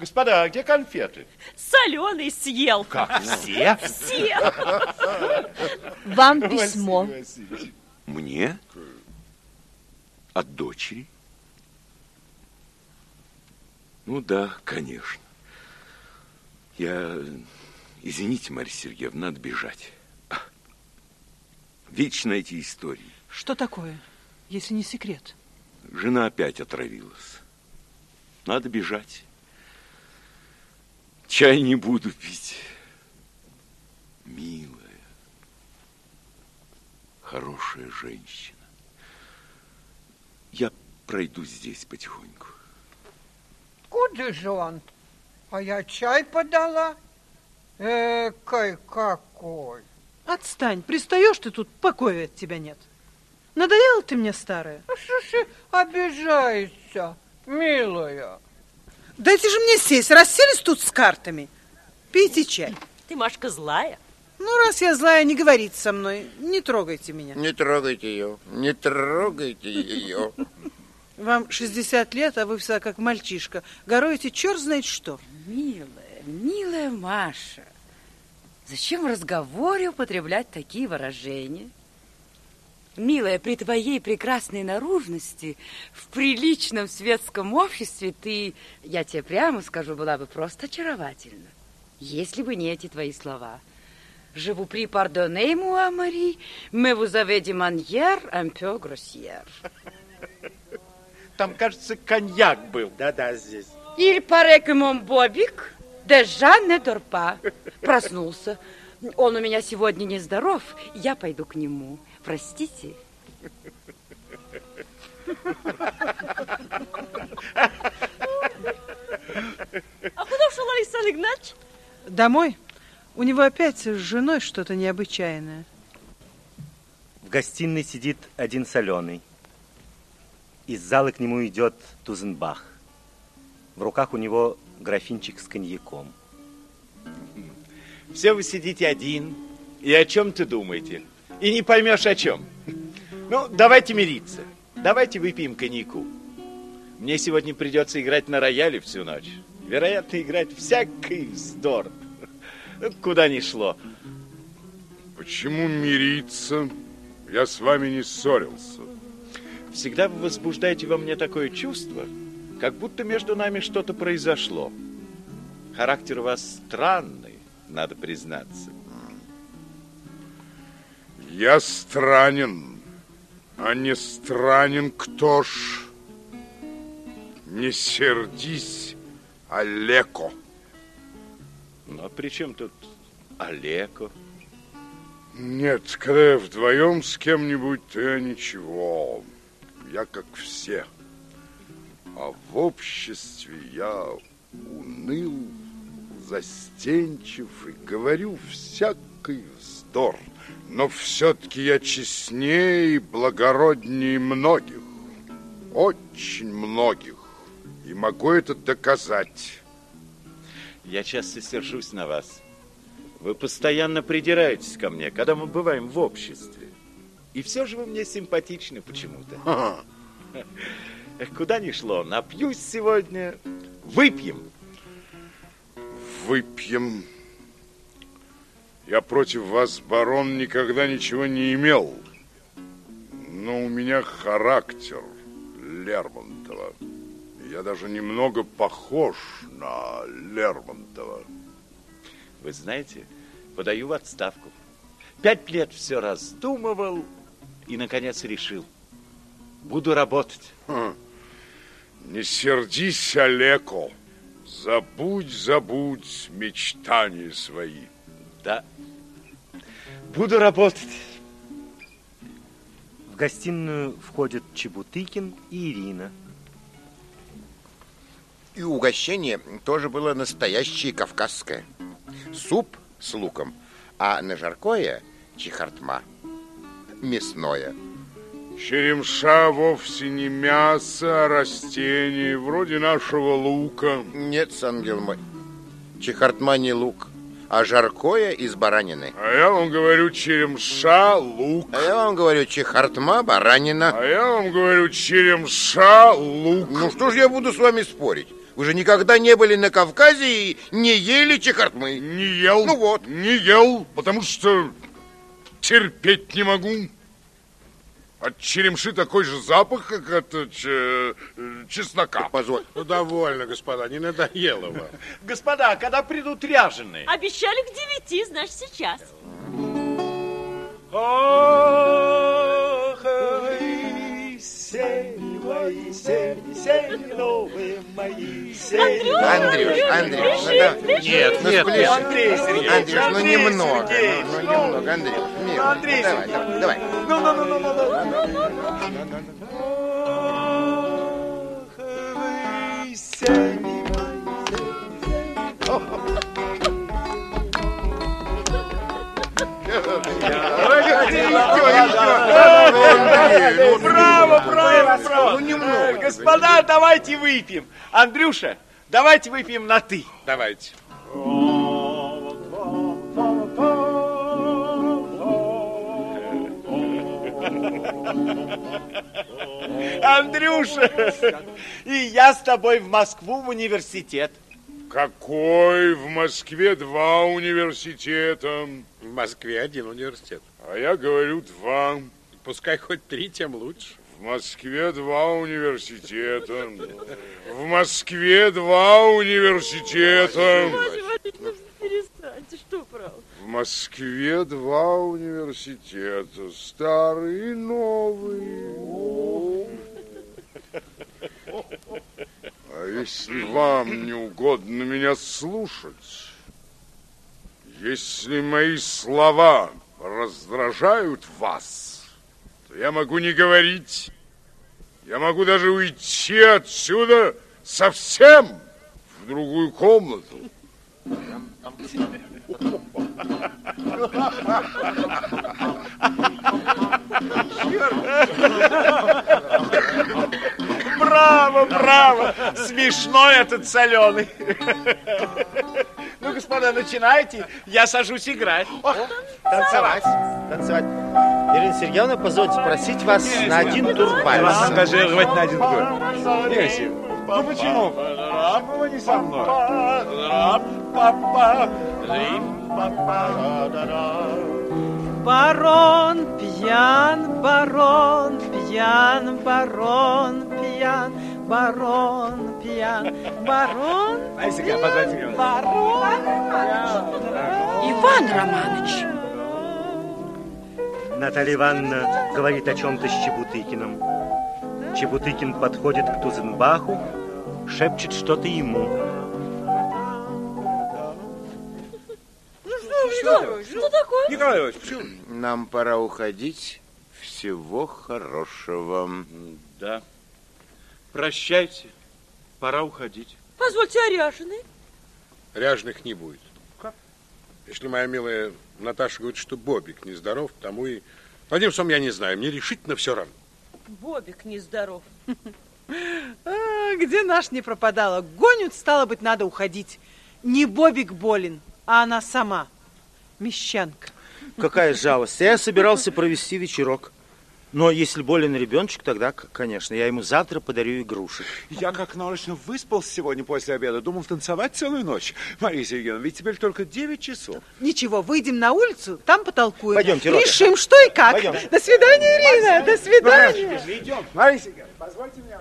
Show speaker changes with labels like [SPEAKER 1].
[SPEAKER 1] Господа, а где конфеты?
[SPEAKER 2] Соленый съел.
[SPEAKER 1] Как, все?
[SPEAKER 2] Все.
[SPEAKER 3] Вам письмо.
[SPEAKER 4] Мне? От дочери? Ну да, конечно. Я... Извините, Марья Сергеевна, надо бежать. Вечно эти истории.
[SPEAKER 5] Что такое, если не секрет?
[SPEAKER 4] Жена опять отравилась. Надо бежать. Чай не буду пить. Милая, хорошая женщина. Я пройду здесь потихоньку.
[SPEAKER 6] Куда же он? А я чай подала. Экой какой.
[SPEAKER 5] Отстань, пристаешь ты тут, покоя от тебя нет. Надоела ты мне, старая?
[SPEAKER 6] А что ж обижается, милая?
[SPEAKER 5] Дайте же мне сесть, расселись тут с картами. Пейте чай.
[SPEAKER 2] Ты, Машка, злая.
[SPEAKER 5] Ну, раз я злая, не говорите со мной, не трогайте меня.
[SPEAKER 7] Не трогайте ее, не трогайте ее.
[SPEAKER 5] Вам 60 лет, а вы вся как мальчишка. Горуете черт знает что.
[SPEAKER 8] Милая, милая Маша, зачем в разговоре употреблять такие выражения? Милая, при твоей прекрасной наружности, в приличном светском обществе ты, я тебе прямо скажу, была бы просто очаровательна, если бы не эти твои слова. Je vous prie pardonnez moi, Marie, mais vous avez des manières un peu grossières.
[SPEAKER 1] Там, кажется, коньяк был.
[SPEAKER 9] Да-да, здесь.
[SPEAKER 8] Il paraît que mon Бобик déjà ne dort pas. Проснулся. Он у меня сегодня нездоров, я пойду к нему. Простите.
[SPEAKER 2] А куда ушел Александр Игнатьевич?
[SPEAKER 5] Домой? У него опять с женой что-то необычайное.
[SPEAKER 9] В гостиной сидит один соленый. Из зала к нему идет Тузенбах. В руках у него графинчик с коньяком.
[SPEAKER 1] Все вы сидите один, и о чем ты думаете? И не поймешь о чем. Ну, давайте мириться. Давайте выпьем коньяку. Мне сегодня придется играть на рояле всю ночь. Вероятно, играть всякий вздор. Куда ни шло.
[SPEAKER 10] Почему мириться? Я с вами не ссорился.
[SPEAKER 1] Всегда вы возбуждаете во мне такое чувство, как будто между нами что-то произошло. Характер у вас странный, надо признаться.
[SPEAKER 10] Я странен, а не странен кто ж? Не сердись, Олеко.
[SPEAKER 1] Ну, а при чем тут Олеко?
[SPEAKER 10] Нет, когда я вдвоем с кем-нибудь, то я ничего. Я как все. А в обществе я уныл, застенчив и говорю всякий вздор. Но все-таки я честнее и благороднее многих. Очень многих. И могу это доказать.
[SPEAKER 1] Я часто сержусь на вас. Вы постоянно придираетесь ко мне, когда мы бываем в обществе. И все же вы мне симпатичны почему-то. Куда ни шло, напьюсь сегодня. Выпьем.
[SPEAKER 10] Выпьем. Я против вас, барон, никогда ничего не имел. Но у меня характер Лермонтова. Я даже немного похож на Лермонтова.
[SPEAKER 1] Вы знаете, подаю в отставку. Пять лет все раздумывал и, наконец, решил. Буду работать.
[SPEAKER 10] Хм. Не сердись, Олеко. Забудь, забудь мечтания свои.
[SPEAKER 1] Да. Буду работать.
[SPEAKER 9] В гостиную входят Чебутыкин и Ирина.
[SPEAKER 7] И угощение тоже было настоящее кавказское. Суп с луком, а на жаркое чехартма. Мясное.
[SPEAKER 10] Черемша вовсе не мясо, а растение, вроде нашего лука.
[SPEAKER 7] Нет, ангел мой. Чехартма не лук, а жаркое из баранины.
[SPEAKER 10] А я вам говорю черемша, лук.
[SPEAKER 7] А я вам говорю чехартма, баранина.
[SPEAKER 10] А я вам говорю черемша, лук.
[SPEAKER 7] Ну что ж я буду с вами спорить? Вы же никогда не были на Кавказе и не ели чехартмы.
[SPEAKER 10] Не ел.
[SPEAKER 7] Ну вот.
[SPEAKER 10] Не ел, потому что терпеть не могу. От черемши такой же запах, как от э, че- э, чеснока.
[SPEAKER 7] Позволь.
[SPEAKER 3] Ну, довольно, господа, не надоело вам.
[SPEAKER 1] Господа, когда придут ряженые?
[SPEAKER 2] Обещали к девяти, значит, сейчас.
[SPEAKER 1] Ох, ой, сели, сели новые мои, сели.
[SPEAKER 7] Андрюш, Андрюш, ну да.
[SPEAKER 3] Нет, нет, нет.
[SPEAKER 1] Андрей Сергеевич,
[SPEAKER 7] Андрюш, ну немного, ну, ну немного, Андрюш, милый,
[SPEAKER 1] Ну, Андрей
[SPEAKER 7] давай, давай, давай.
[SPEAKER 1] Ну, ну, ну, ну, ну, ну, ну. Ох, вы, сели мои, сели, сели. Браво, браво.
[SPEAKER 7] Ну, немного.
[SPEAKER 1] Господа, давайте выпьем. Андрюша, давайте выпьем на ты.
[SPEAKER 3] Давайте.
[SPEAKER 1] Андрюша, и я с тобой в Москву в университет.
[SPEAKER 10] Какой в Москве два университета?
[SPEAKER 3] В Москве один университет.
[SPEAKER 10] А я говорю два.
[SPEAKER 3] Пускай хоть три, тем лучше.
[SPEAKER 10] В Москве два университета. В Москве два университета.
[SPEAKER 2] Перестаньте, что правда?
[SPEAKER 10] В Москве два университета. Старый и новый. А если вам не угодно меня слушать, если мои слова раздражают вас, то я могу не говорить. Я могу даже уйти отсюда совсем в другую комнату.
[SPEAKER 1] Браво, браво! Смешной этот соленый. Ну, господа, начинайте. Я сажусь играть.
[SPEAKER 9] Танцевать. Танцевать. Ирина Сергеевна, позвольте спросить вас на один тур вальс.
[SPEAKER 1] ангажировать на один тур. Некрасиво. Ну почему? Вы не со мной.
[SPEAKER 5] Барон пьян, барон пьян, барон пьян, барон пьян, барон пьян, барон
[SPEAKER 8] Иван Романович,
[SPEAKER 9] Наталья Ивановна говорит о чем-то с Чебутыкиным. Чебутыкин подходит к Тузенбаху, шепчет что-то ему.
[SPEAKER 2] Что? Что такое?
[SPEAKER 1] Николай Иванович, почему?
[SPEAKER 7] Нам пора уходить. Всего хорошего.
[SPEAKER 1] Да. Прощайте. Пора уходить.
[SPEAKER 2] Позвольте, а ряженые?
[SPEAKER 3] Ряжных не будет. Если моя милая Наташа говорит, что Бобик нездоров, тому и... Одним словом, я не знаю, мне решительно все равно.
[SPEAKER 2] Бобик нездоров.
[SPEAKER 5] А, где наш не пропадала? Гонят, стало быть, надо уходить. Не Бобик болен, а она сама. Мещанка.
[SPEAKER 11] Какая жалость. Я собирался провести вечерок. Но если болен ребеночек, тогда, конечно, я ему завтра подарю игрушек.
[SPEAKER 12] Я как нарочно выспался сегодня после обеда. Думал танцевать целую ночь. Мария Сергеевна, ведь теперь только 9 часов.
[SPEAKER 5] Ничего, выйдем на улицу, там потолкуем.
[SPEAKER 11] Пойдемте, Рока.
[SPEAKER 5] Решим, что и как.
[SPEAKER 11] Пойдемте.
[SPEAKER 5] До свидания, Ирина, до свидания.
[SPEAKER 12] Мария Сергеевна, позвольте мне...